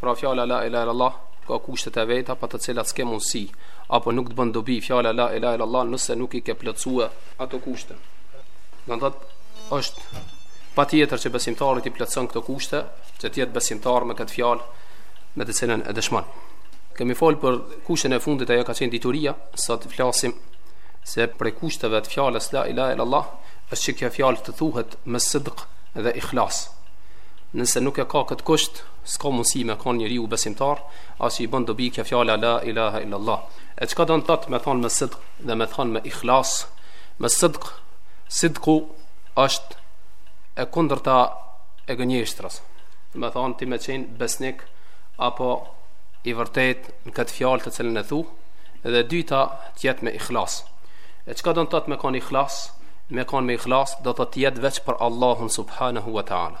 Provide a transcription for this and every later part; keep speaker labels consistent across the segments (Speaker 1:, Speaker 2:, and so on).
Speaker 1: Pra fjala la ilaha illallah ka kushtet e veta pa të cilat s'ke mundësi apo nuk të bën dobi fjala la ilaha illallah nëse nuk i ke plotësua ato kushte. Do të thotë është patjetër që besimtari t'i plotëson këto kushte, që të jetë besimtar me këtë fjalë me të cilën e dëshmon. Kemi folë për kushten e fundit ajo ka qenë dituria, sot të flasim se prej kushteve të fjalës la ilaha illallah është që kjo fjalë të thuhet me sidq dhe ikhlas. Nëse nuk e ka këtë kusht, S'ka mundësi me kanë njeriu besimtar, as i bën dobi kjo fjalë la ilaha illallah. E çka do të thotë me thonë me sidq dhe me thonë me ikhlas? Me sidq, sidqu është e kundërta e gënjeshtrës. Do të thotë ti me qenë besnik apo i vërtet në këtë fjalë të cilën e thu, dhe e dyta të jetë me ikhlas. E çka do të thotë me kanë ikhlas? Me kanë me ikhlas do të thotë të jetë veç për Allahun subhanahu wa taala.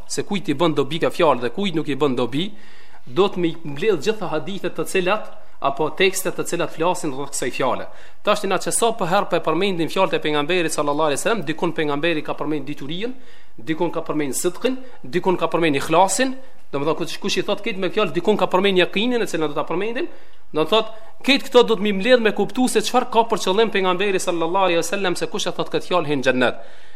Speaker 1: se kujt i bën dobi kjo fjalë dhe kujt nuk i bën dobi, duhet me i mbledh gjitha hadithet të cilat apo tekstet të cilat flasin rreth kësaj fjale. Tash na që sa po herë po përmendim fjalët e pejgamberit sallallahu alaihi wasallam, dikun pejgamberi ka përmend diturinë, dikun ka përmend sidqin, dikun ka përmend ikhlasin, domethënë kush kush i thot këtë me fjalë dikun ka përmend yakinin, e cila do ta përmendim, do të thot këtë këto duhet me mbledh me kuptu se çfarë ka për qëllim pejgamberi sallallahu alaihi wasallam se kush e thot këtë fjalë hin në xhennet.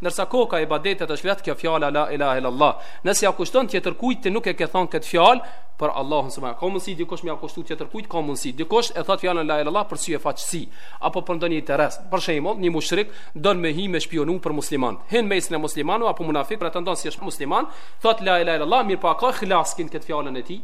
Speaker 1: Ndërsa koka e ibadetit është vetë kjo fjala la ilahe illallah. Nëse ja kushton tjetër kujt ti nuk e ke thon këtë fjalë për Allahun subhanak. Ka mundsi dikush me ja kushtu tjetër kujt? Ka mundsi. Dikush e thot fjalën la ilahe illallah për sy e faqe apo për ndonjë interes. Për shembull, një mushrik don me hi me spionu për musliman. Hin në mesin e muslimanëve apo munafik pretendon se si është musliman, thot la ilahe illallah, mirëpo a ka ikhlas ky në këtë fjalën e tij.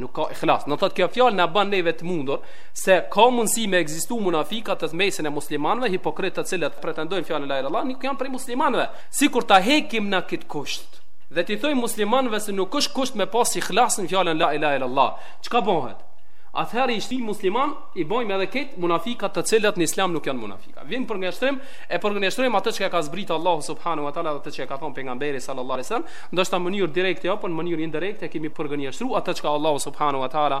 Speaker 1: Nuk ka ikhlas. Do thot kjo fjalë na bën neve të mundur se ka mundësi me ekzistu munafikat në mesin e muslimanëve, hipokritë të cilët pretendojnë fjalën la ilaha illallah, nuk janë prej muslimanëve. Sikur ta hekim na këtë kusht dhe t'i thojmë muslimanëve se nuk është kusht me pas ihlas në fjalën la ilaha illallah, çka bëhet? Atëherë i shtim musliman, i bëjmë edhe këta munafikat të cilët në islam nuk janë munafika. Vim përgënjeshtrim e përgënjeshtrojmë atë që ka zbrit Allahu subhanahu wa taala dhe atë që ka thënë pejgamberi sallallahu alaihi wasallam, ndoshta në mënyrë direkte apo në mënyrë indirekte kemi përgënjeshtruar atë që Allahu subhanahu wa taala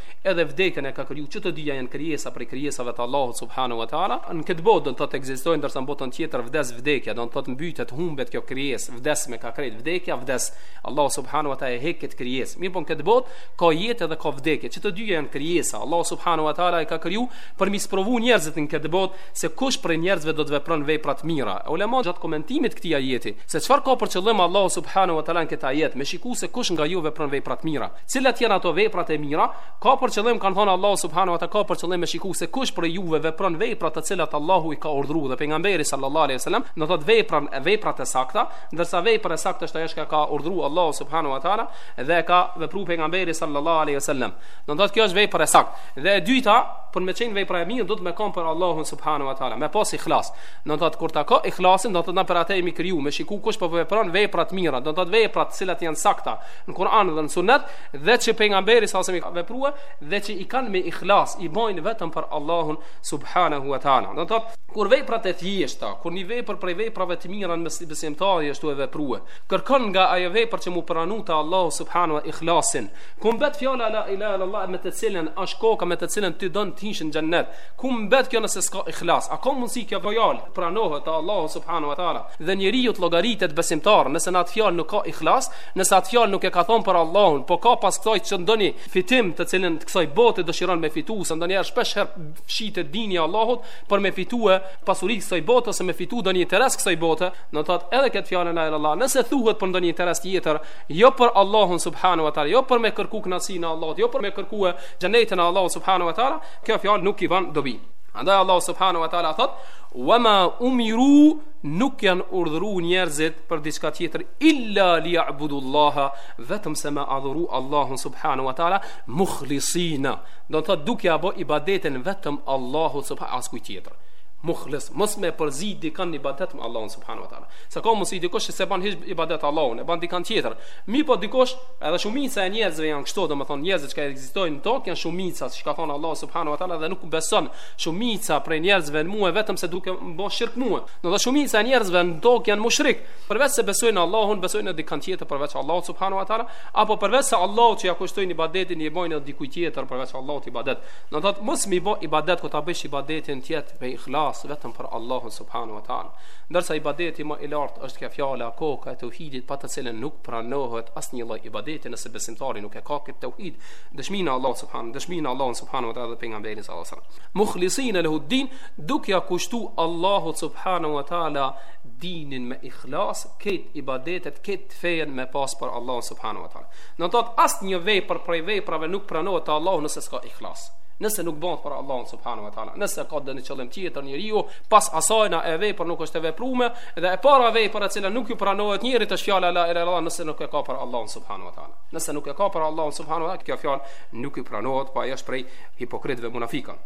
Speaker 1: Edhe vdekjen e ka kriju që të dyja janë krijesa prej krijesave të Allahut subhanahu wa taala, në këtë botë do të thotë ekzistojnë ndërsa në botën tjetër vdes vdekja, do të thotë mbytet, humbet kjo krijesë, vdes me gjith krejt, vdekja vdes, Allahu subhanahu wa taala e heq këtë krijesë. Mirpo në këtë botë ka jetë dhe ka vdekje, që të dyja janë krijesa. Allahu subhanahu wa taala e ka kriju për me i sprovu njerëzit në këtë botë se kush prej njerëzve do të vepron vepra të mira. E ulema gjatë komentimit të këtij ajeti, se çfarë ka për qëllim Allahu subhanahu wa taala në këtë ajet, me shiku se kush nga ju vepron vepra të mira. Cilat janë ato veprat e mira? Ka për qëllim kanë thënë Allahu subhanahu wa taala ka për qëllim me shikuar se kush prej juve vepron vepra të cilat Allahu i ka urdhëruar dhe pejgamberi sallallahu alaihi wasallam, do thotë veprat, veprat e sakta, ndërsa vepra e saktë është ajo që ka urdhëruar Allahu subhanahu wa taala dhe ka vepruar pejgamberi sallallahu alaihi wasallam. Do thotë kjo është vepër e saktë. Dhe e dyta, për me qenë vepra e mirë duhet me kanë për Allahun subhanahu wa taala, me pas ikhlas. Do thotë kur ta kem ikhlasin, do thotë na për atë jemi kriju, me shiku kush po vepron vepra të mira, do thotë vepra të cilat janë të sakta, në Kur'an dhe në Sunet dhe që pejgamberi salallahu alejhi selem i ka vepru dhe që i kanë me ikhlas, i bajnë vetëm për Allahun subhanahu wa taala. Do të thotë, kur veprat e thjeshta, kur një vepër prej veprave të mira një besimtari është e veprume, kërkon nga ajo vepër që mu pranu te Allahu subhanahu wa ikhlasin. Ku mbet fjala la ilaha illa Allah me të cilën është koka me të cilën ti don të hish në xhennet. Ku mbet kjo nëse s'ka ikhlas? A ka mundësi kjo fjalë të pranohet te Allahu subhanahu wa taala? Dhe njeriu të llogaritet besimtar nëse në atë fjalë nuk ka ikhlas, Nëse atë fjalë nuk e ka thonë për Allahun, po ka pas kësaj që ndoni fitim të cilën të kësaj bote dëshiron me fitu, se ndoni herë shpesh herë shitet dini i Allahut për me fitu pasuri të kësaj bote ose me fitu ndonjë interes të kësaj bote, do të thotë edhe këtë fjalën la ilaha illa Allah, nëse thuhet për ndonjë interes tjetër, jo për Allahun subhanu wa ta'ala, jo për me kërku kënaqësinë e Allahut, jo për me kërku xhenetin e Allahut subhanu wa ta'ala, kjo fjalë nuk i ban dobi. Andaj Allahu subhanu wa ta'ala thot, wa ma umiru nuk janë urdhru njerëzit për diçka tjetër illa li ya'budullaha vetëm se me adhuru Allahun subhanahu wa taala mukhlisina do të thotë duke ia bë ibadeten vetëm Allahut subhanahu as kujt tjetër mukhlis mos me përzi dikon në ibadet me Allahun subhanahu wa taala se ka mundësi dikush që s'e bën hiç ibadet Allahun e bën dikon tjetër mirëpo dikush edhe shumica e njerëzve janë kështu domethënë njerëzit që ekzistojnë në tokë janë shumica siç ka thonë Allahu subhanahu wa taala dhe nuk beson shumica prej njerëzve në mua vetëm se duke bën shirk mua Do të thotë shumica e njerëzve në tokë janë mushrik, përveç se besojnë Allahun, besojnë edhe dikën tjetër përveç Allahut subhanahu wa taala, apo përveç se Allahut që ja kushtojnë ibadetin i bëjnë edhe dikujt tjetër përveç Allahut ibadet. Do të thotë mos mi bë ibadet kur ta bësh ibadetin të jetë me ikhlas vetëm për Allahun subhanahu wa taala. Ndërsa ibadeti më i lartë është kjo fjala koka e tauhidit pa të cilën nuk pranohet asnjë lloj ibadeti nëse besimtari nuk e ka këtë tauhid, dëshminë e Allahut subhanahu, dëshminë e Allahut subhanahu wa taala dhe pejgamberit sallallahu alaihi wasallam. Mukhlisina lahu din Duke ja kushtu Allahut subhanu wa ta'ala dinin me ikhlas, krejt ibadetet, krejt fenë me pas për Allahun subhanu wa ta'ala. Do të thotë asnjë vepër prej veprave nuk pranohet te Allahu nëse s'ka ikhlas. Nëse nuk bëhet për Allahun subhanu wa ta'ala, nëse ka ndonjë qëllim tjetër njeriu, pas asajna ajo vepër nuk është e veprume, dhe e para vepër e cila nuk ju pranohet njerit është fjala la ilaha illa Allah nëse nuk e ka për Allahun subhanu wa ta'ala. Nëse nuk e ka për Allahun subhanu wa ta'ala, kjo fjal nuk ju pranohet, po ai është prej hipokritëve munafikun.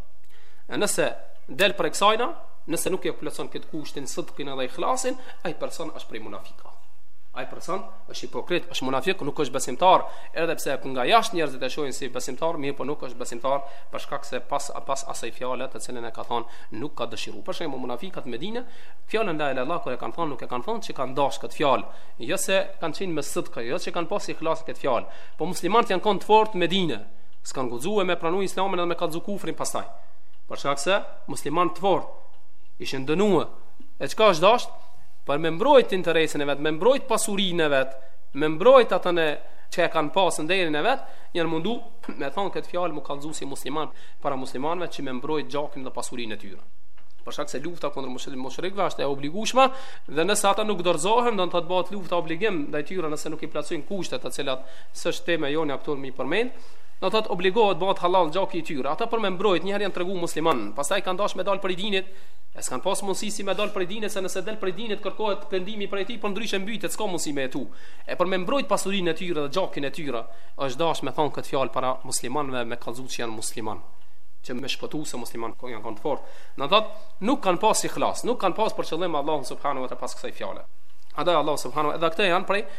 Speaker 1: E nëse del për kësajna, nëse nuk e plotson këtë kushtin, sidkin edhe ikhlasin, ai person është prej munafika. Ai person është hipokrit, është munafik, nuk është besimtar, edhe pse ku nga jashtë njerëzit e shojnë si besimtar, mirëpo nuk është besimtar, për shkak se pas, pas asaj fjale të cilën e ka thonë, nuk ka dëshiru. Për shembull, munafikat në Medine, fjalën la ilahe illallah, kur e kanë thonë, nuk e kanë thonë që kanë dashtë këtë fjalë, jo se kanë thënë me sidk, jo se kanë pas ikhlas këtë fjalë, po muslimanët janë konë të fortë në Medine, S'kanë guxue me pranu islamin dhe me kallzu kufrin pastaj. Për shkak se musliman të fort ishin dënue. E çka është dasht? Për me mbrojt interesin e vet, me mbrojt pasurinë e vet, me mbrojt atë nderë që e kanë pasë nderin e vet, janë mundu me thonë këtë fjalë mu kallzu si musliman para muslimanve që me mbrojt gjakin dhe pasurinë e tyre. Për shkak se lufta kundër mushrikëve është e obligueshme dhe nëse ata nuk dorëzohen, do të thotë bëhet lufta obligim ndaj tyre nëse nuk i plotësojnë kushtet të cilat s'është tema jonë aktuale me i përmend, do thot obligohet bëhet halal gjaku i tyre. Ata për me mbrojt një herë janë tregu musliman, pastaj kanë dashur me dal prej dinit, e s'kan pas mundësi si me dal prej dinit se nëse del prej dinit kërkohet pendimi prej tij, përndryshe mbytet, s'ka mundësi me tu. E për me mbrojt pasurinë e tyre dhe gjakin e tyre, është dashur me thon këtë fjalë para muslimanëve me kallzu që janë musliman që me shpëtu se musliman ko janë kanë të fortë. Do thot, nuk kanë pas ikhlas, nuk kanë pas për qëllim Allahun subhanahu wa taala pas kësaj fjale. Andaj Allahu subhanahu wa taala, edhe këto janë prej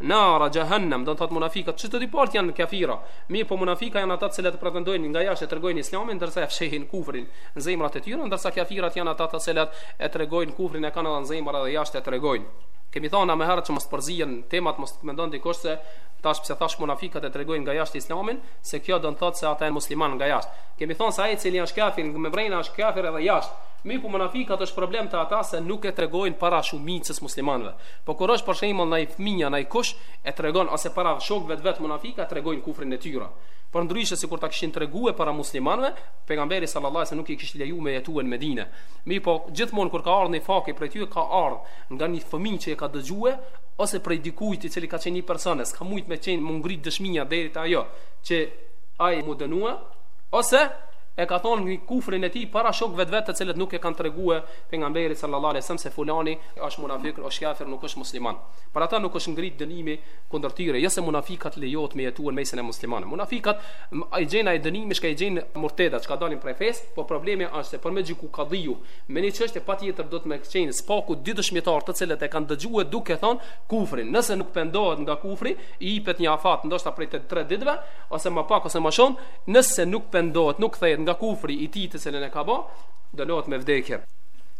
Speaker 1: Nara xhehennem, do të thotë munafiqët, çdo dy parti janë kafira. Mirëpo munafiqa janë ata të cilët pretendojnë nga jashtë e tregojnë islamin, ndërsa e fshehin kufrin në zemrat e tyre, ndërsa kafirat janë ata të cilët e tregojnë kufrin e kanë edhe në zemër edhe jashtë e tregojnë. Kemi thënë më herët që mos të përzihen temat, mos të mendon dikush se tash pse thash munafiqët e tregojnë nga jashtë islamin, se kjo do të thotë se ata janë muslimanë nga jashtë. Kemi thënë se ai i cili është kafir, mbrenda është kafir edhe jashtë. Mirëpo munafiqët është problem te ata se nuk e tregojnë para shumicës muslimanëve. Po kur është për shembull naj fëmijë najkush e tregon ose para shokëve të vet munafika e tregojnë kufrin e tyre përndryshe sikur ta kishin tregue para muslimanëve pejgamberi sallallahu alejhi nuk i kish leju me jetue në Medine mirëpo gjithmonë kur ka ardhur një fake prej tyre ka ardhur nga një fëmijë që e ka dëgjue ose prej dikujt i cili ka qenë një person e s'ka mujt me qenë mu ngrit dëshmia deri te ajo që ai mu dënue ose e ka thonë kufrin e tij para shokëve të vet të cilët nuk e kanë tregue pejgamberit sallallahu alejhi se fulani është munafik, është kafir, nuk është musliman. Për ata nuk është ngrit dënimi kundër tyre, jo se munafikat lejohet me jetuar në mesin e muslimanëve. Munafikat i gjen ai dënimi, çka i gjen murtedat që dalin prej fesë, po problemi është se për me gjyku kadhiu në një çështje patjetër duhet me qenë së paku dy dëshmitar të cilët e kanë dëgjuar duke thon kufrin. Nëse nuk pendohet nga kufri, i jepet një afat ndoshta prej të tre ditëve ose më pak ose më shumë, nëse nuk pendohet, nuk kthehet nga kufri i tij të cilën e ka bë, dënohet me vdekje.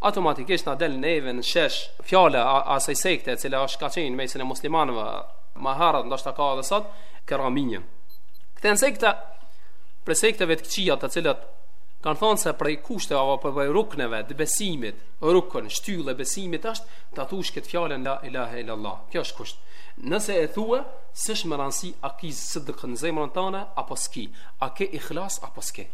Speaker 1: Automatikisht na del neve në shesh fjala e asaj sekte e cila është ka qenë në mesin e muslimanëve më herët, ndoshta ka edhe sot, Keramije. Këta janë sekte prej sekteve të këqija të cilat kanë thonë se prej kushte apo prej rukneve të besimit, rukn, shtyllë e besimit është ta thush këtë fjallën la ilahe illallah. Kjo është kusht. Nëse e thue, s'është me rënsi a ki sidk në zemrën tane, apo s'ki, a ke ihlas, apo s'ke.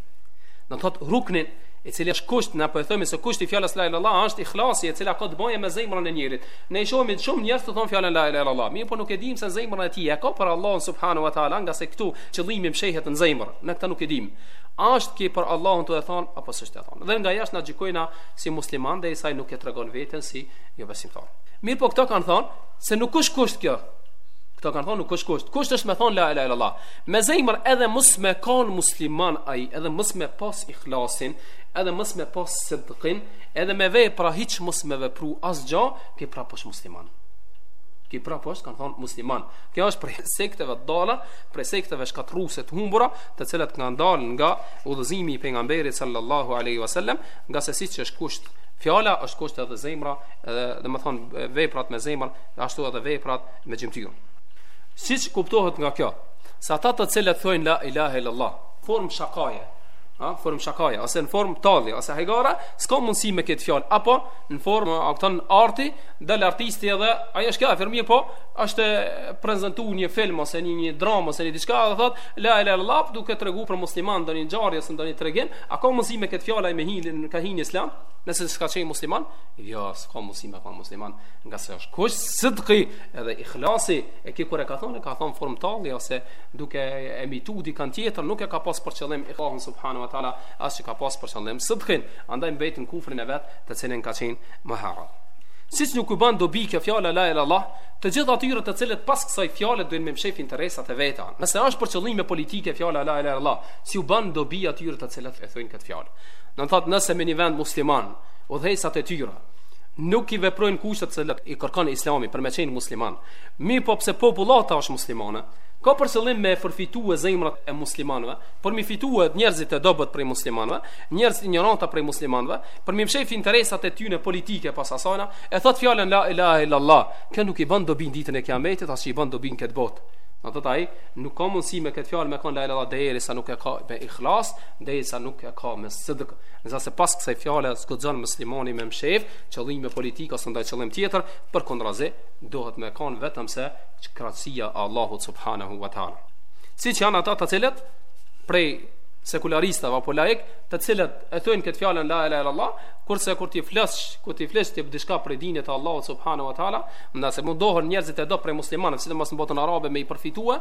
Speaker 1: Do të thotë ruknin, i cili është kusht, na po e themi se kushti i fjalës la ilaha illallah është ihlasi, e cila ka të bëjë me zemrën e njeriut. Ne shohim shumë njerëz të thonë fjalën la ilaha illallah, mirëpo nuk e dimë se në zemrën e tij e ka për Allahun subhanahu wa taala, ngase këtu qëllimi mshehet në zemër, ne këtë nuk e dimë. A është ky për Allahun tu e thonë, apo s'është tu e thonë. Dhe nga jashtë na e gjykojna si musliman derisa ai nuk e tregon veten si jobesimtar. Mirëpo këto kanë thonë, se nuk është kusht kjo, Këto kanë thonë nuk është kusht. Kusht është me thonë la ilaha illallah. Me zemër edhe mos me kanë musliman ai, edhe mos me pas ihlasin, edhe mos me pas sidkin, edhe me vepra hiç mos me vepru asgjë, ky prapë është musliman. Ky prapë është, kanë thonë, musliman. Kjo është prej sekteve të dalalit, prej sekteve shkatruse të humbura, të cilat kanë dalë nga udhëzimi i pejgamberit sallallahu alaihi wasallam, ngase siç është kusht Fjala është kusht edhe zemra, edhe domethënë veprat me zemër, ashtu edhe veprat me gjymtyrë. Siç kuptohet nga kjo, se ata të cilët thojnë la ilahe illallah, formë shakaje, Ha, formë shakaje, ose në formë tallje, ose hajgare, s'ka mundësi me këtë fjalë, apo në formë, aktori, arti, dhe artisti edhe, a është kjo e filmi, po, është tu prezentu një film, ose një, një dramë, ose një diçka, dhe thot, la ilahe illallah, duke tregu për musliman, ndonjë ngjarje, ose një tregim, a ka mundësi me këtë fjalë, ai me hi, a ka hi në islam, nëse s'ka qenë musliman, jo, s'ka mundësi me kanë musliman, ngase është kusht sidki, edhe ikhlasi, e ky kur e ka thonë, ka thonë formë tallje, ose duke imitu dikan tjetër nuk e ka pas për qëllim Allahun subhanu wa ta'ala as që ka pas për qëllim sidkin andaj mbet në kufrin e vet të cilin ka qenë më herët siç nuk u ban dobi kjo fjalë la ilahe illallah të gjithë atyre të cilët pas kësaj fjale dojnë me mshef interesat e veta nëse është për qëllime politike fjala la ilahe illallah s'ju ban dobi atyre të cilët e thujnë këtë fjalë do të thotë nëse me një vend musliman udhëheqësat e tyre nuk i veprojnë kushtet se i kërkon islami për me qenë musliman mirëpo pse popullata është muslimane ka për qëllim me përfitue zemrat e muslimanëve, për m'i fitue njerëzit e dobët prej muslimanëve, njerëzit injoranta prej muslimanëve, për m'i mshef interesat e tyne politike pas asajna, e thot fjalën la ilahe illallah, kjo nuk i bën dobi në ditën e kiametit, as që i bën dobi në këtë botë. Andaj, nuk ka mundësi me këtë fjalë me konë la ilahe derisa nuk e ka me ikhlas, derisa nuk e ka me sidk. Ngase pas kësaj fjale, s'guxon muslimani me mshef, qëllime politike, as ndonjë qëllim tjetër, përkundrazi, duhet me konë vetëm se Krijesia e Allahut subhanahu wa taala. Siç janë ata të cilët prej sekularistëve apo laik, të cilët e thonë këtë fjalën la ilaha illallah, kurse kur ti flasësh, kur ti flasësh ti diçka për dinën e Allahut subhanahu wa taala, ndase mundohen njerëzit e do prej muslimanëve, sidomos në botën arabe me i përfitua,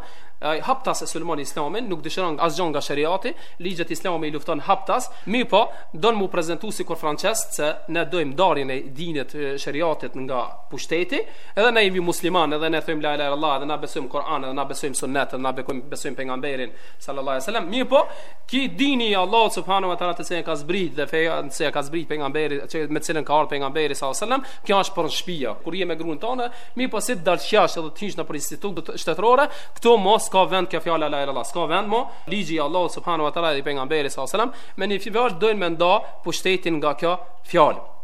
Speaker 1: ai haptas e sulmon islamin, nuk dëshiron asgjë nga sheriati, ligjet islame i lufton haptas, mirëpo, don mu prezantu sikur francez se ne dojmë ndarjen e dinit sheriatit nga pushteti, Edhe ne jemi musliman, edhe ne thojmë la ilaha illallah, edhe na besojmë Kur'an, edhe na besojmë Sunnet, edhe na bekojmë besojmë pejgamberin sallallahu alaihi wasallam. Mirëpo, ky dini i Allahut subhanahu wa taala të cilën e ka zbrit dhe feja që e ka zbrit pejgamberi, që me cilën ka ardhur pejgamberi sallallahu alaihi wasallam, kjo është për shtëpi. Kur je me gruan tonde, mirëpo si të dalsh jashtë edhe të hysh në për institute shtetërore, këtu mo s'ka vend kjo fjala la ilaha illallah. S'ka vend mo, ligji i Allahut subhanahu wa taala dhe pejgamberit sallallahu alaihi wasallam, me një fjalë dojn me nda pushtetin nga kjo fjalë.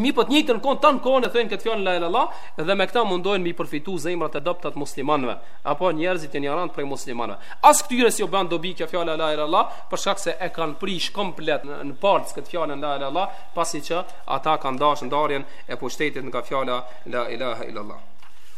Speaker 1: Mirpo të njëjtën kohë tan kohën e thojnë këtë fjalë la ilaha illallah dhe me këtë mundohen me i përfitu zemrat e dobëta të muslimanëve apo njerëzit injorantë prej muslimanëve. As këtyre s'ju bën dobi kjo fjala la ilaha illallah për shkak se e kanë prish komplet në palcë këtë fjalën la ilaha illallah pasi që ata kanë dashë ndarjen e pushtetit nga fjala la ilahe illallah.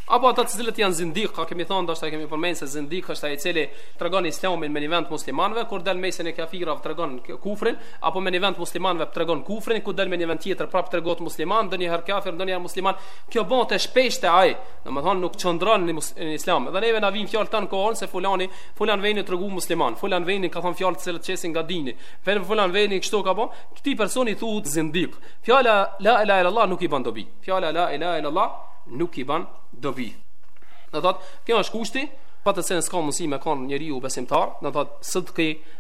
Speaker 1: Apo ata të cilët janë zindik, a kemi thënë ndoshta e kemi përmend se zindik është ai i cili tregon islamin me një vend të muslimanëve, kur del n'mesin e kafirëve tregon kufrin, apo me një vend të muslimanëve tregon kufrin, kur del me një vend tjetër prap tregohet musliman, ndonjëherë kafir, ndonjëherë musliman, kjo bëhet e shpeshtë te ai, domethënë nuk qëndron në, në islam. Dhe neve na vijnë fjalë tan kohën se fulani, fulan veni u tregu musliman, fulan veni ka thon fjalë të cilët qesin nga dini, fen fulan veni kështu ka bë, këtij personi thuhet zindiq. Fjala la ilaha illallah nuk i bën dobi. Fjala la ilaha illallah nuk i bën dobi. Do thot, ky është kushti, pa të cilën s'ka mundësi me kon njeriu besimtar, do thot, sidqi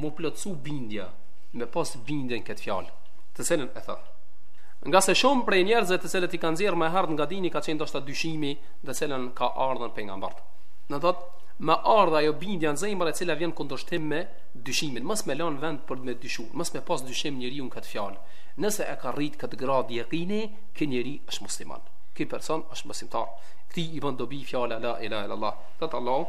Speaker 1: mu plotësu bindja, me pas bindje n'këtë fjalë, të cilën e thotë. Ngase shumë prej njerëzve të cilët i kanë nxjerrë më herët nga dini ka qenë ndoshta dyshimi, të cilën ka ardhur pejgamberët. Do thot, me ardh ajo bindja në zemër e cila vjen n'kundërshtim me dyshimin. Mos me lën vend për me dyshu, mos me pas dyshim njeriu në këtë fjalë. Nëse e ka arrit këtë grad yaqini, ky njeri është musliman. Ky person është besimtar. Këtij i bën dobi fjala la ilaha illallah. Thot Allahu,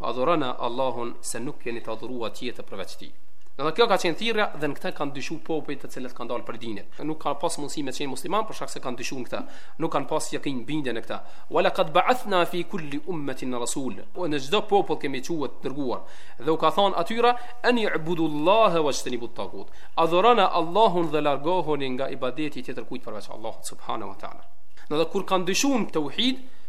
Speaker 1: Adhurone Allahun se nuk keni të adhurua tjetër përveç tij. Edhe kjo ka qenë thirrja dhe në këta kanë dyshu popujt të cilët kanë dalë prej dinit. Nuk kanë pas mundësi me qenë musliman për shkak se kanë dyshu në këta. Nuk kanë pas jekin bindje në këta. Wala kad ba'athna fi kulli ummetin rasul. O në çdo popull kemi çu të dërguar. Dhe u ka thonë atyra, ani ibudullaha wajtanibu tagut. Adhurone Allahun dhe largohuni nga ibadeti tjetër kujt përveç Allahut subhanahu wa taala. Edhe kur kanë dyshu në tauhid,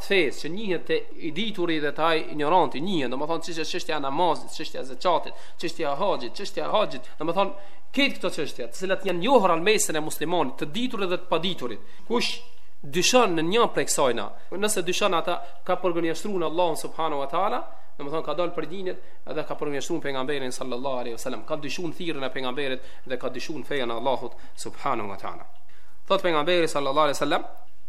Speaker 1: të fesë që njihet te i dituri dhe te ai injoranti njihen domethënë çështja çështja e namazit çështja e zakatit çështja e haxhit çështja e haxhit domethënë këtë këto çështje të cilat janë njohura në mesin e muslimanit të diturit dhe të paditurit kush dyshon në një prej kësajna nëse dyshon ata ka përgënjeshtruar Allahun subhanahu wa taala domethënë ka dalë prej dinit dhe ka përgënjeshtruar pejgamberin sallallahu alaihi wasallam ka dyshuar thirrjen e pejgamberit dhe ka dyshuar fenë e Allahut subhanahu wa taala thot pejgamberi sallallahu alaihi wasallam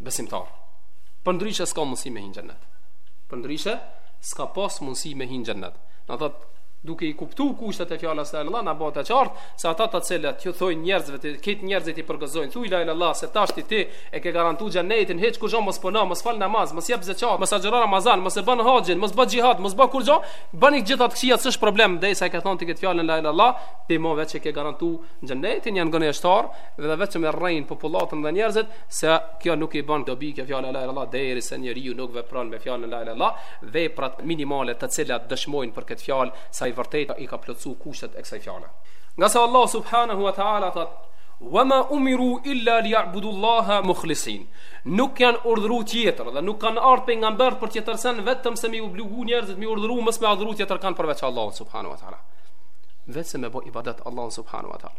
Speaker 1: besimtar. Përndryshe s'ka mundësi me hi në xhennet. Përndryshe s'ka pas mundësi me hi në xhennet. Do thot, duke i kuptu kushtet e fjalës la ilallah, na bëhet e qartë, se ata të cilët ju thojn njerëzve, të këta njerëzit i përgëzojnë, thuj la ilallah, se tashti ti e ke garantu xhennetin, hiç kurgjo mos puno, mos fal namaz, mos jep zeqat, mos agjëro Ramazan, mos e bën haxhin, mos bë xhihad, mos bë kurgjo, bën i gjitha të kqijat, s'është problem, derisa e ke thonë ti këtë fjalën la ilallah, ti mo veç e ke garantu xhennetin, janë gënjeshtar, dhe veç e rrejnë popullatën dhe njerëzit se kjo nuk i bën dobi kjo fjalë la ilaha derisa njeriu nuk vepron me fjalën la ilaha veprat minimale të cilat dëshmojnë për këtë fjalë se ai vërtet i ka plotësu kushtet e kësaj fjale ngase Allah subhanahu wa taala thot wa ma umiru illa liya'budu Allaha mukhlisin nuk janë urdhru tjetër dhe nuk kanë ardh pejgamber për tjetër sen vetëm se m'i obligu njerëzit m'i urdhru mos me adhuru tjetërkënd përveç Allahut subhanahu wa taala vetëm me bë ibadet Allahut subhanahu wa taala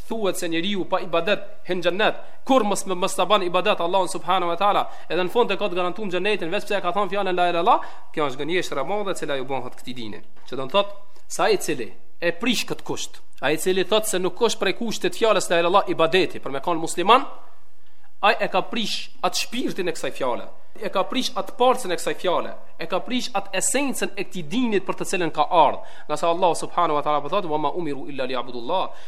Speaker 1: Thuhet se njeriu pa ibadet hyn n'xhennet, kurr mos mos t'i ban ibadet Allahut subhanu ve teala, edhe në fund e ka të garantuam xhennetin veç pse e ka than fjalën la ila la, kjo është gënjeshtër e madhe e cila ju bëhet këtij dini. Që do të thot se ai i cili e prish kët kusht, ai i cili thot se nuk është prej kushteve t' fjalës la ila la ibadeti për me kan musliman, ai e ka prish at shpirtin e kësaj fjale, e ka prish at palcën e kësaj fjale, e ka prish at esencën e këtij dinit për të cilën ka ardh, ngase Allahu subhanu ve teala po thot wa ma umiru illa li'abudullah,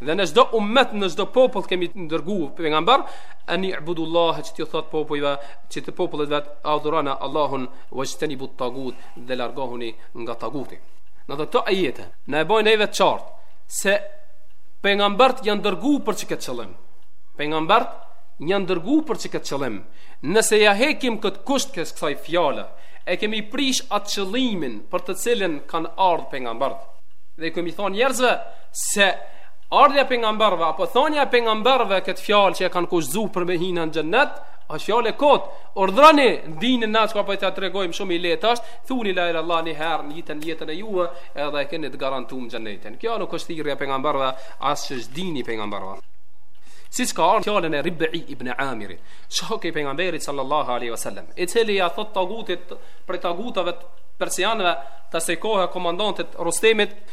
Speaker 1: Dhe në çdo ummet, në çdo popull kemi dërguar pejgamber, ani ibudullah që t'ju thotë popujve, që popullit vet adhuroni Allahun wajtanibu tagut dhe largohuni nga taguti. Edhe këto ajete, na e bojnë neve të qartë se pejgambert janë dërgu për qëket qëllim. Pejgambert janë dërgu për qëket qëllim. Nëse ja hekim kët kusht kësaj fjale, e kemi prish atë qëllimin për të cilën kanë ardh pejgambert. Dhe u kemi thonë njerëzve, se ardhja e pejgamberëve apo thonja e pejgamberëve këtë fjalë që e kanë kushtëzuar për me hi në xhennet, është fjalë e kot. Urdhroni dinin na çka po ta tregojmë shumë i lehtë është, thuni la ilaha illallah një herë në jetën jetën e juve, edhe e keni të garantuar xhennetin. Kjo nuk është thirrja e pejgamberëve, as që është dini i pejgamberëve. Siç ka ardhur n'fjalën e Rib'i ibn Amirit, shoku i pejgamberit sallallahu alaihi wasallam, i cili ia thot tagutit prej tagutave persianëve të asaj kohe komandantit Rustemit,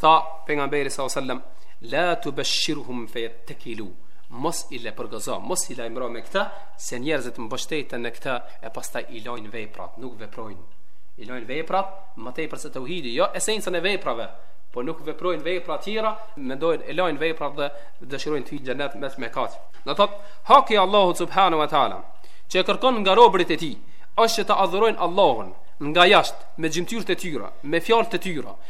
Speaker 1: Tha pejgamberi sallallahu alajhi wasallam, "La tubashshirhum fa yattakilu." Mos i përgëzo, mos i lajmëro me këtë se njerëzit mbështeten në këtë e pastaj i lajnë veprat, nuk veprojnë. I lajnë veprat më tepër se teuhidi, jo esencën e veprave, po nuk veprojnë vepra tjera, mendojnë e lajnë veprat dhe dëshirojnë të hyjnë xhennet me kaq. Dmth, haki Allahu subhanahu wa ta'ala, që e kërkon nga robërit e tij, është që ta adhurojnë Allahun nga jashtë, me gjymtyrët e tyra, me fjalët e tyra,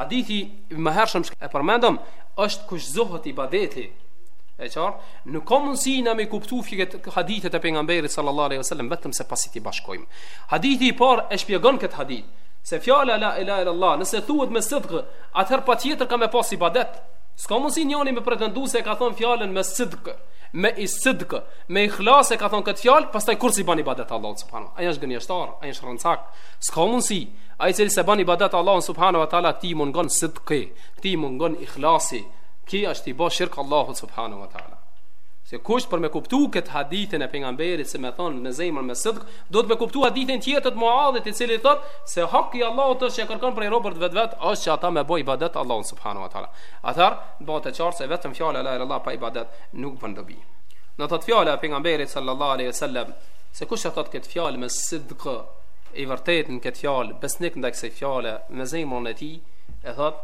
Speaker 1: Hadithi i mëhershëm që e përmendëm është kushtëzohet ibadeti. E qartë, nuk ka mundësi na me kuptu fikhun e haditheve të pejgamberit sallallahu alaihi wasallam vetëm se pasi t'i bashkojmë. Hadithi i parë e shpjegon këtë hadith, se fjala la ilaha illallah, nëse thuhet me sidq, atëherë patjetër ka me pas ibadet. S'ka mundësi njeri me pretendu se ka thënë fjalën me sidq, me sidq, me ikhlas e ka thënë këtë fjalë, pastaj kur s'i bën ibadet Allahut subhanahu. Ai është gënjeshtar, ai është rrencak. S'ka mundësi. Ai cili s'i bën ibadet Allahut subhanahu wa taala atij i mungon sidqi, atij i mungon ikhlasi. Ky është tu i bë shirk Allahut subhanahu wa taala. Se kush do me kuptu këtë hadithin e pejgamberit se me thon me zemër me sidq, duhet me kuptu hadithin tjetër të Muadhit i cili thot se haki i Allahut që e kërkon prej robërve të vet është që ata me i bë ibadet Allahut subhanahu wa taala. Atëherë bëhet e qartë se vetëm fjala la ilaha illallah pa ibadet nuk bën dobi. Dmth fjala e pejgamberit sallallahu alaihi wasallam se kush e thot këtë fjalë me sidq i vërtetë në këtë fjalë, besnik ndaj kësaj fjale me zemrën e tij, e thot,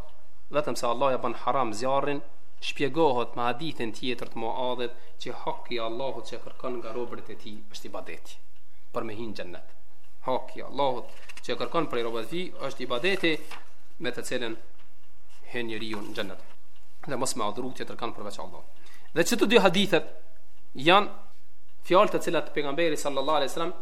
Speaker 1: vetëm se Allah ia bën haram zjarrin, shpjegohet me hadithin tjetër të Muadhit që hakki i Allahut që kërkon nga robërit e tij është ibadeti për me hi në xhennet. Hakki i Allahut që kërkon prej robërit e tij është ibadeti me të cilin hyn njeriu në xhennet. Dhe mos me adhuru tjetër kënd përveç Allah. Dhe që të dy hadithet janë fjalë të cilat pejgamberi sallallahu alajhi wasallam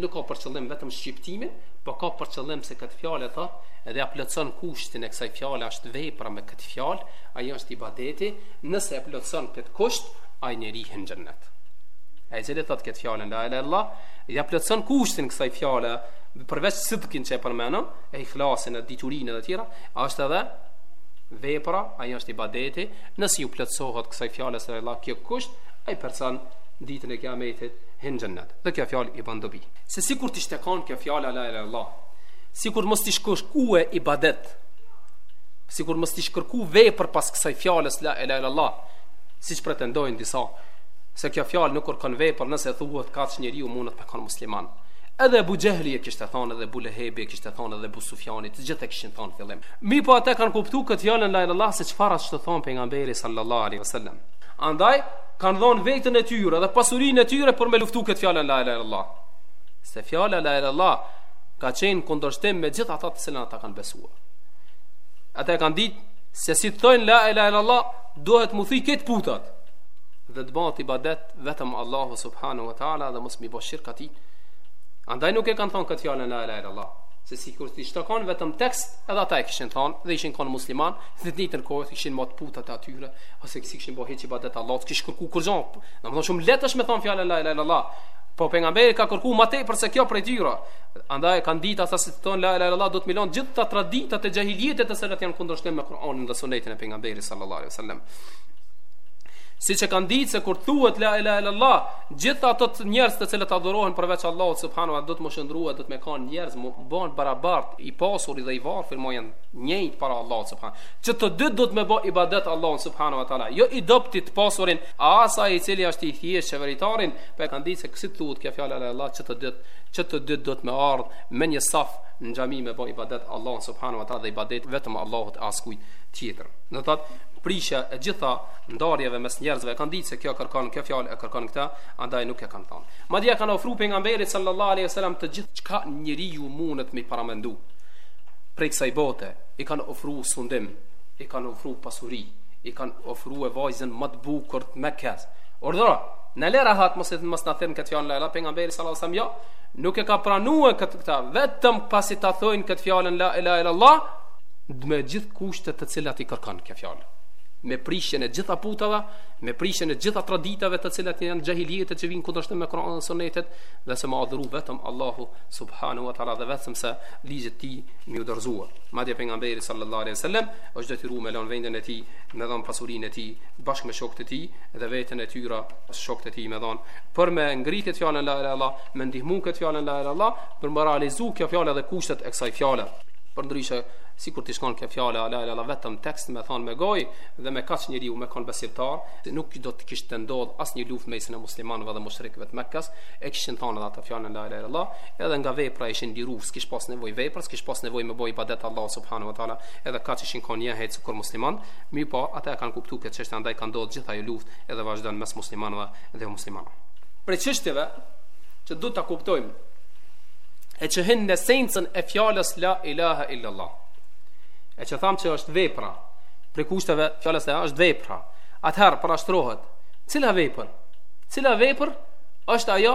Speaker 1: nuk ka për qëllim vetëm shqiptimin, po ka për qëllim se këtë fjalë e thotë dhe ia plotëson kushtin e kësaj fjale është vepra me këtë fjalë, ajo është ibadeti, nëse e plotëson këtë kusht, ai njeri hyn xhennet. Ai cili thotë këtë fjalë la ilaha illallah, ia plotëson kushtin kësaj fjale, përveç sidqin që e përmendëm, e ikhlasin e diturinë e të tjera, është edhe vepra, ajo është ibadeti, nëse iu plotësohet kësaj fjale la ilaha illallah kjo kusht, ai person ditën e kiametit hyn xhennet. dhe kjo fjalë i bën dobi. Se sikur t'kishte kon kjo fjalë la ilaha illallah, sikur mos t'kish kërku ibadet, sikur mos t'kish kërku vepër pas kësaj fjalës la ilaha illallah, siç pretendojnë disa, se kjo fjalë nuk kërkon vepër nëse thuhet kaq njeriu mund të kanë musliman. Edhe Abu Jehli e kishte thënë, edhe Abu Lehebi e kishte thënë, edhe Abu Sufjani, të gjithë e kishin thënë n'fillim. Mirëpo ata e kanë kuptuar këtë fjalën la ilaha illallah se çfarë është tu thon pejgamberi sallallahu alaihi wasallam. Andaj kanë dhënë veten e tyre dhe pasurinë e tyre për me luftu këtë fjalën la ilaha illallah. Se fjala la ilaha illallah ka qenë kundërshtim me gjithë atë të cilën ata kanë besuar. Ata kanë ditë se si të thonë la ilaha illallah, duhet mu thy këta putat dhe të bëhet ibadet vetëm Allahu subhanahu wa taala dhe mos mi bësh shirk atij. Andaj nuk e kanë thënë këtë fjalën la ilaha illallah, se sikur të ishte kon vetëm tekst, edhe ata e kishin thënë dhe ishin kon musliman, dhe në të njëjtën kohë i kishin majt putat e tyre, ose s'i kishin bo hiç ibadet Allahut, s'kish kërku kurgjo, domethënë shumë lehtë është me thonë fjalën la ilaha illallah, po pejgamberi ka kërku ma tepër se kjo prej tyre, andaj kanë ditë ata si të thonë la ilaha illallah, duhet me i lon gjithë ato traditat e xhahilijetit të cilat janë kundërshtim me Kur'anin dhe sunetin e pejgamberit sallallahu alaihi wasallam. Siç e kanë ditë se kur thuhet la ilaha illallah, gjithë ata njerëz të cilët adhurohen përveç Allahut subhanahu wa taala duhet mos me u adhuru, duhet me kon njerëz me u bo barabartë i pasuri dhe i varfri me kon njëjtë para Allahut subhanahu. që të dytë duhet me bo ibadet Allahun subhanahu wa ta'la, jo i dobti të pasurin, as ai i cili është i thjeshtë qeveritarin, po e kanë ditë se si të thuhet kjo fjala la ilaha, që të dytë, që të dytë duhet me ardhë në një saf në xhami me bo ibadet Allahun subhanahu wa ta'la dhe ibadet vetëm Allahut e askujt tjetër. Do të thotë, prishja e gjitha ndarjeve mes njerëzve e kanë ditë se kjo kërkon kjo fjalë e kërkon këtë, andaj nuk e kanë thënë. Madje kanë ofruar pejgamberit sallallahu alaihi wasallam të gjithë çka njeriu mundet me paramendu prej kësaj bote, i kanë ofrue sundim, i kanë ofrue pasuri, i kanë ofrue vajzën më të bukur të Mekes. Urdhëro, na le rahat mos e mos na thirr në këtë fjalë la pejgamberi sallallahu alajhi wasallam jo, nuk e ka pranuar këtë këta, vetëm pasi ta thonë këtë fjalën la ilaha illallah, me gjithë kushtet të cilat i kërkon kjo fjalë me prishjen e gjitha putave, me prishjen e gjitha traditave të cilat janë xhahilijet që vijnë kundërshtim me Kur'anin dhe Sunetin dhe se me u adhuru vetëm Allahu subhanahu wa taala dhe vetëm se ligjit tij me ju dorëzu. Madje pejgamberi sallallahu alejhi ve sellem është detyruar me lënë vendin e tij, me dhon pasurinë e tij bashkë me shokët e tij dhe veten e tyre shokët e tij me dhon. Për me ngrit këtë fjalën la ilaha illallah, me ndihmu këtë fjalën la ilaha illallah, për me realizu kjo fjalë dhe kushtet e kësaj fjale. Përndryshe, sikur të ish kon kjo fjalë la ilaha illallah vetëm tekst me thon me gojë dhe me kaq njeriu me kon besimtar, nuk do të kishte ndodh asnjë luftë mes muslimanëve dhe mushrikëve të Mekkes, e kishin thënë edhe ata fjalën la ilaha illallah, edhe nga vepra ishin liruar s'kish pas nevojë vepra, s'kish pas nevojë me bo ibadet Allahut subhanahu wa taala, edhe kaq ishin kanë njehsu sikur musliman, mirëpo ata e kanë kuptuar këtë çështje andaj ka ndodhur gjithë ajo luftë edhe vazhdon mes muslimanëve dhe jo muslimanëve. Prej çështjeve që duhet ta kuptojmë e që hyn në esencën e fjalës la ilaha illa allah. E që thamë që është vepra, prej kushteve të fjalës e është vepra. Atëherë parashtrohet, cila vepër? Cila vepër është ajo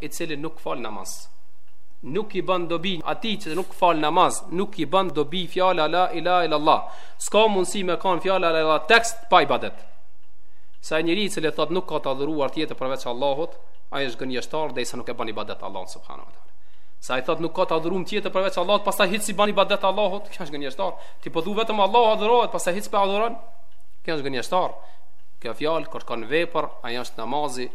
Speaker 1: i cili nuk fal namaz. Nuk i bën dobi atij që nuk fal namaz, nuk i bën dobi fjala la ilaha illa allah. S'ka mundësi me kanë fjala la ilaha tek pa ibadet. Se njeri i cili thot nuk ka të adhuruar tjetër përveç Allahut, ai është gënjeshtar derisa nuk e bën ibadet Allahut subhanahu wa taala. Se ai thot nuk ka të adhuruar tjetër përveç Allahut, pastaj hiç s'i bën ibadet Allahut, kjo është gënjeshtër. Ti po thu vetëm Allahu adhurohet, pastaj hiç s'po adhuron. Kjo është gënjeshtër. Kjo fjalë kërkon vepër, ajo është namazi,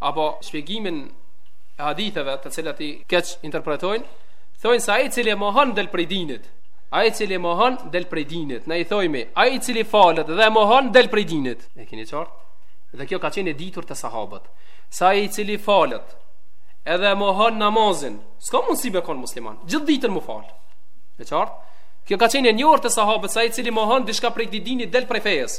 Speaker 1: apo shpjegimin e haditheve të cilat i keqinterpretojnë, thonë se ai i cili mohon del prej dinit. Ai i cili mohon del prej dinit. Ne i thojmë, ai i cili falet dhe mohon del prej dinit. E keni qartë? Dhe kjo ka qenë e ditur te sahabët. Se ai i cili falet edhe mohon namazin, s'ka mundësi me kon musliman. Gjithë ditën mu fal. E qartë? Kjo ka qenë e njohur te sahabët, se ai i cili mohon diçka prej dinit del prej fesë.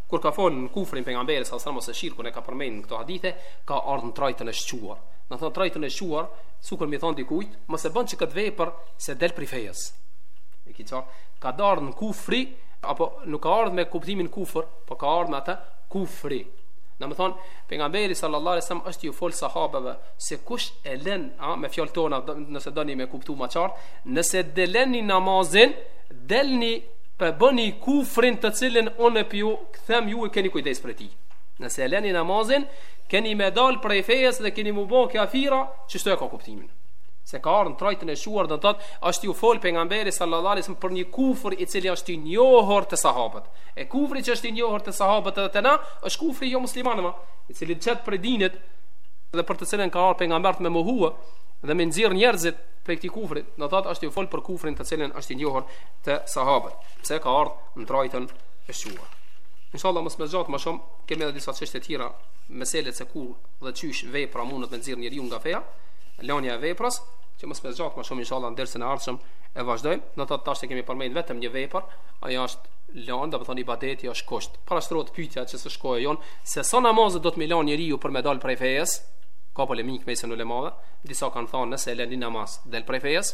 Speaker 1: Kur ka folë në kufrin pejgamberi sallallahu alejhi selam ose shirkun e ka përmend në këto hadithe, ka ardhë në trajtën e shquar. Do thënë trajtën e shquar, sukur mi thonë dikujt, mos e bën qi këtë vepër se del prej fejes. E ki qart? Ka ardhë el kufri, apo nuk ka ardhë me kuptimin kufr, po ka ardhë me ata kufri. Do me thonë, pejgamberi sallallahu alai sallam është tu ju folë sahabeve se kush e len, a, me fjalë tona nëse doni me kuptu ma qartë, nëse e leni namazin, delni E bëni kufrin të cilin unë po ju them ju keni kujdes prej tij. Nëse e leni namazin, keni me dal prej fejes dhe keni mu bo kafira, qështu e ka kuptimin. Se ka ardhë në trajtën e shquar do të thotë, është tu ju folë pejgamberi sallallahu alejhi selam për një kufr i cili është i njohur te sahabët. E kufri që është i njohur te sahabët edhe te na, është kufri jomuslimanëve, i cili të qet prej dinit dhe për të cilin ka ardhë pejgamberi me mohua dhe me nxirrë njerëzit prej këtij kufrit. Do thotë është tu ju folë për kufrin të cilin është i njohur te sahabët, pse ka ardhë në trajtën e shquar. Inshallah mos me zgjat më shumë, kemi edhe disa çështje të tjera, meselet se kur dhe çysh vepra mundet me nxirr njeriun nga feja, lënia e veprës, që mos me zgjat më shumë inshallah në dersin e ardhshëm e vazhdojmë. Do thotë tash kemi përmendur vetëm një vepër, ajo është lënë, do të thonë ibadeti është kusht. Parashtrohet pyetja që s'është koha jon, se sa namaze duhet me lënë njeriu për me dal prej fejes? Ka polemik mes ulemave, disa kanë thënë nëse e len ni namaz del prej fejes,